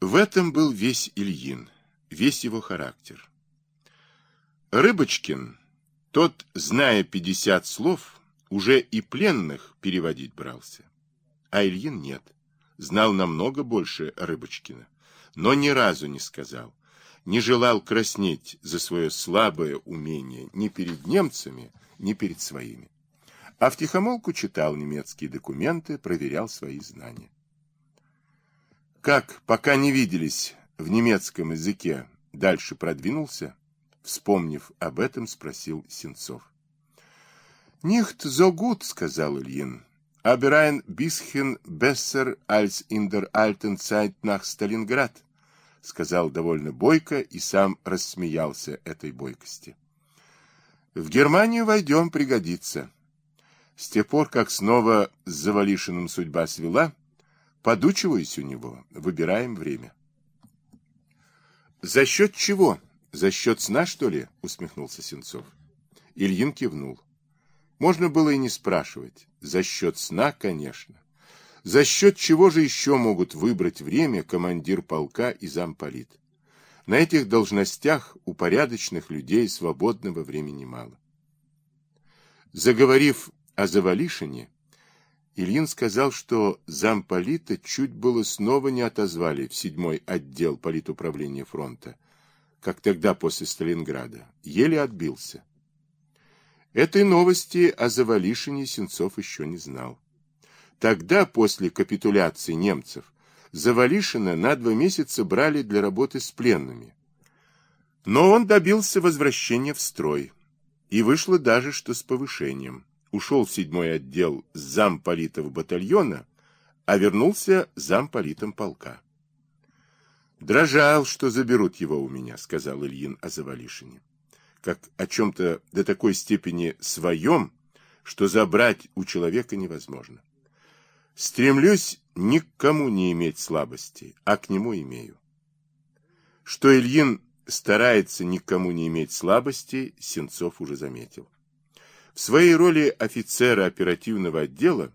В этом был весь Ильин, весь его характер. Рыбочкин, тот, зная пятьдесят слов, уже и пленных переводить брался. А Ильин нет, знал намного больше Рыбочкина, но ни разу не сказал, не желал краснеть за свое слабое умение ни перед немцами, ни перед своими. А втихомолку читал немецкие документы, проверял свои знания. Как, пока не виделись в немецком языке, дальше продвинулся? Вспомнив об этом, спросил Сенцов. «Nicht so gut», — сказал Ильин. «Aber ein bisschen besser als in der alten Zeit nach Сталинград», — сказал довольно бойко и сам рассмеялся этой бойкости. «В Германию войдем, пригодится». С тех пор, как снова с Завалишиным судьба свела, подучиваюсь у него, выбираем время. «За счет чего? За счет сна, что ли?» — усмехнулся Сенцов. Ильин кивнул. Можно было и не спрашивать. За счет сна, конечно. За счет чего же еще могут выбрать время командир полка и замполит? На этих должностях у порядочных людей свободного времени мало. Заговорив о Завалишине, Ильин сказал, что замполита чуть было снова не отозвали в седьмой отдел политуправления фронта, как тогда после Сталинграда. Еле отбился. Этой новости о Завалишине Сенцов еще не знал. Тогда, после капитуляции немцев, Завалишина на два месяца брали для работы с пленными. Но он добился возвращения в строй. И вышло даже, что с повышением. Ушел в седьмой отдел замполитов батальона, а вернулся замполитом полка. «Дрожал, что заберут его у меня», — сказал Ильин о Завалишине как о чем-то до такой степени своем, что забрать у человека невозможно. Стремлюсь ни к кому не иметь слабости, а к нему имею. Что Ильин старается ни к кому не иметь слабости, Сенцов уже заметил. В своей роли офицера оперативного отдела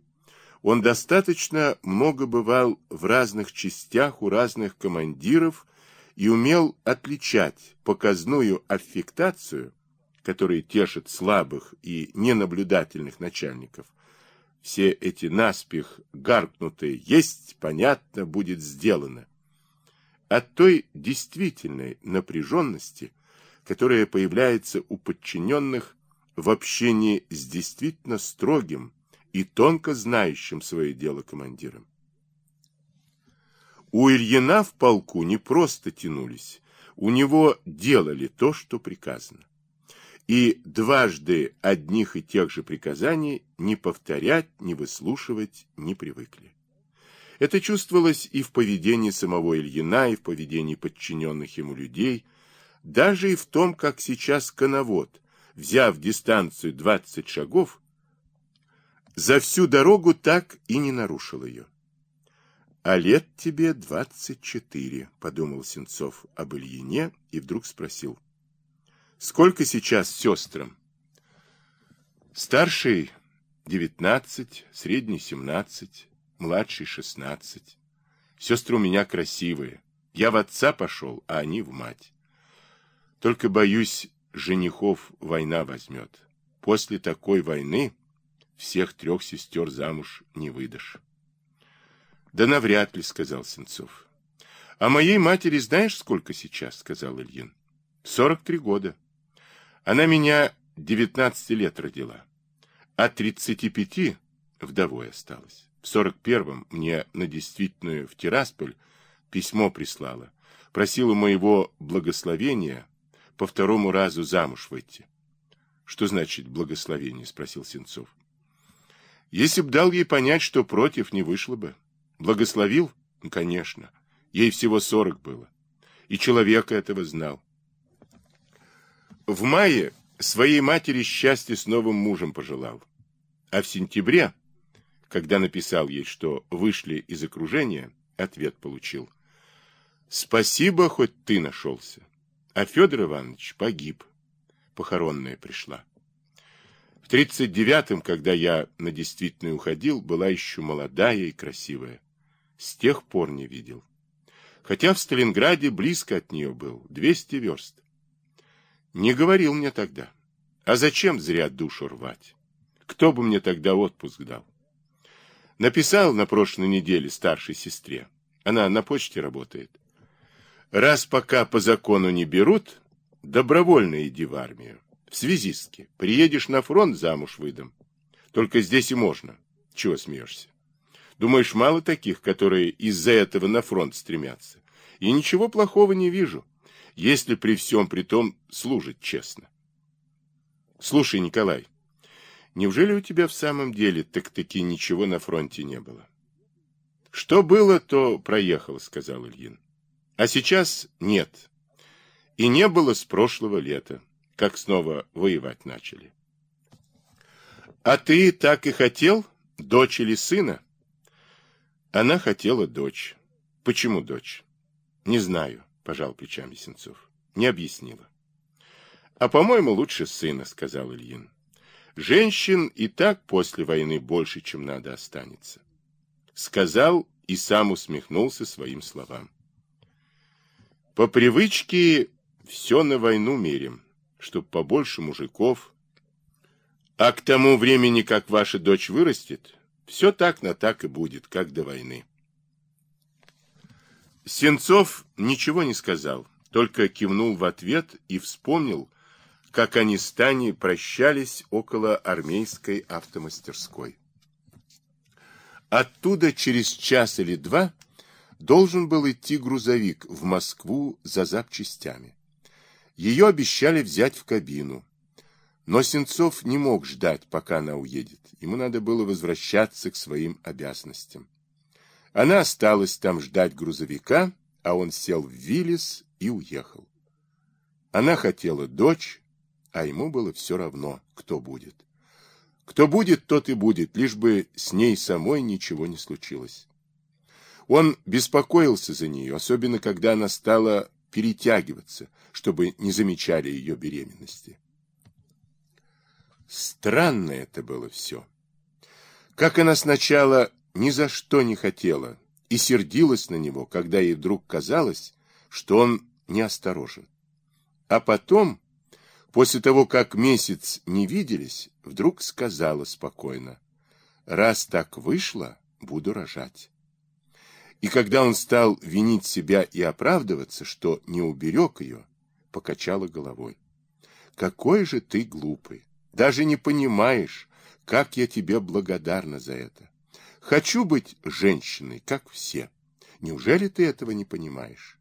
он достаточно много бывал в разных частях у разных командиров и умел отличать показную аффектацию, которая тешит слабых и ненаблюдательных начальников. Все эти наспех гаркнутые «есть, понятно, будет сделано», от той действительной напряженности, которая появляется у подчиненных в общении с действительно строгим и тонко знающим свое дело командиром. У Ильина в полку не просто тянулись, у него делали то, что приказано. И дважды одних и тех же приказаний не повторять, не выслушивать не привыкли. Это чувствовалось и в поведении самого Ильина, и в поведении подчиненных ему людей, даже и в том, как сейчас коновод, взяв дистанцию 20 шагов, за всю дорогу так и не нарушил ее. А лет тебе двадцать четыре, подумал Сенцов об Ильине и вдруг спросил. Сколько сейчас сестрам? Старший девятнадцать, средний семнадцать, младший шестнадцать. Сестры у меня красивые. Я в отца пошел, а они в мать. Только, боюсь, женихов война возьмет. После такой войны всех трех сестер замуж не выдашь. Да навряд ли, сказал Сенцов. А моей матери знаешь, сколько сейчас, сказал Ильин. Сорок три года. Она меня девятнадцати лет родила. А тридцати пяти вдовой осталась. В сорок первом мне на действительную в Тирасполь письмо прислала. Просила моего благословения по второму разу замуж выйти. Что значит благословение? Спросил Сенцов. Если б дал ей понять, что против, не вышло бы. Благословил? Ну, конечно. Ей всего сорок было. И человека этого знал. В мае своей матери счастья с новым мужем пожелал. А в сентябре, когда написал ей, что вышли из окружения, ответ получил. Спасибо, хоть ты нашелся. А Федор Иванович погиб. Похоронная пришла. В тридцать девятом, когда я на действительную уходил, была еще молодая и красивая. С тех пор не видел. хотя в Сталинграде близко от нее был, 200 верст. Не говорил мне тогда. А зачем зря душу рвать? Кто бы мне тогда отпуск дал? Написал на прошлой неделе старшей сестре. Она на почте работает. Раз пока по закону не берут, добровольно иди в армию. В связистке. Приедешь на фронт, замуж выдам. Только здесь и можно. Чего смеешься? Думаешь, мало таких, которые из-за этого на фронт стремятся? И ничего плохого не вижу, если при всем при том служит честно. Слушай, Николай, неужели у тебя в самом деле так-таки ничего на фронте не было? Что было, то проехало, сказал Ильин. А сейчас нет. И не было с прошлого лета, как снова воевать начали. А ты так и хотел? Дочь или сына? Она хотела дочь. Почему дочь? Не знаю, пожал плечами Сенцов. Не объяснила. А, по-моему, лучше сына, сказал Ильин. Женщин и так после войны больше, чем надо, останется. Сказал и сам усмехнулся своим словам. По привычке все на войну мерим, чтоб побольше мужиков. А к тому времени, как ваша дочь вырастет, все так на так и будет, как до войны. Сенцов ничего не сказал, только кивнул в ответ и вспомнил, как они с Таней прощались около армейской автомастерской. Оттуда через час или два должен был идти грузовик в Москву за запчастями. Ее обещали взять в кабину. Но Сенцов не мог ждать, пока она уедет. Ему надо было возвращаться к своим обязанностям. Она осталась там ждать грузовика, а он сел в Виллис и уехал. Она хотела дочь, а ему было все равно, кто будет. Кто будет, тот и будет, лишь бы с ней самой ничего не случилось. Он беспокоился за нее, особенно когда она стала перетягиваться, чтобы не замечали ее беременности. Странно это было все. Как она сначала ни за что не хотела и сердилась на него, когда ей вдруг казалось, что он неосторожен. А потом, после того, как месяц не виделись, вдруг сказала спокойно, «Раз так вышло, буду рожать». И когда он стал винить себя и оправдываться, что не уберег ее, покачала головой. «Какой же ты глупый! Даже не понимаешь, как я тебе благодарна за это. Хочу быть женщиной, как все. Неужели ты этого не понимаешь?»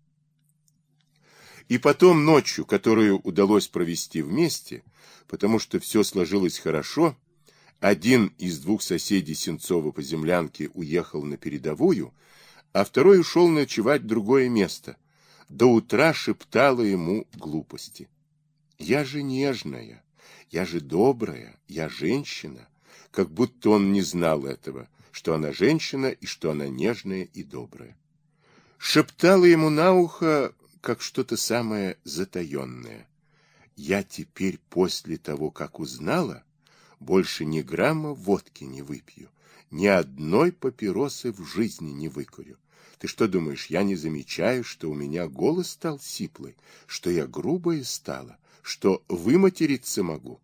И потом ночью, которую удалось провести вместе, потому что все сложилось хорошо, один из двух соседей Сенцова по землянке уехал на передовую, а второй ушел ночевать в другое место. До утра шептала ему глупости. «Я же нежная, я же добрая, я женщина». Как будто он не знал этого, что она женщина и что она нежная и добрая. Шептала ему на ухо, как что-то самое затаенное. «Я теперь после того, как узнала, больше ни грамма водки не выпью, ни одной папиросы в жизни не выкурю. Ты что думаешь, я не замечаю, что у меня голос стал сиплый, что я грубая стала, что выматериться могу?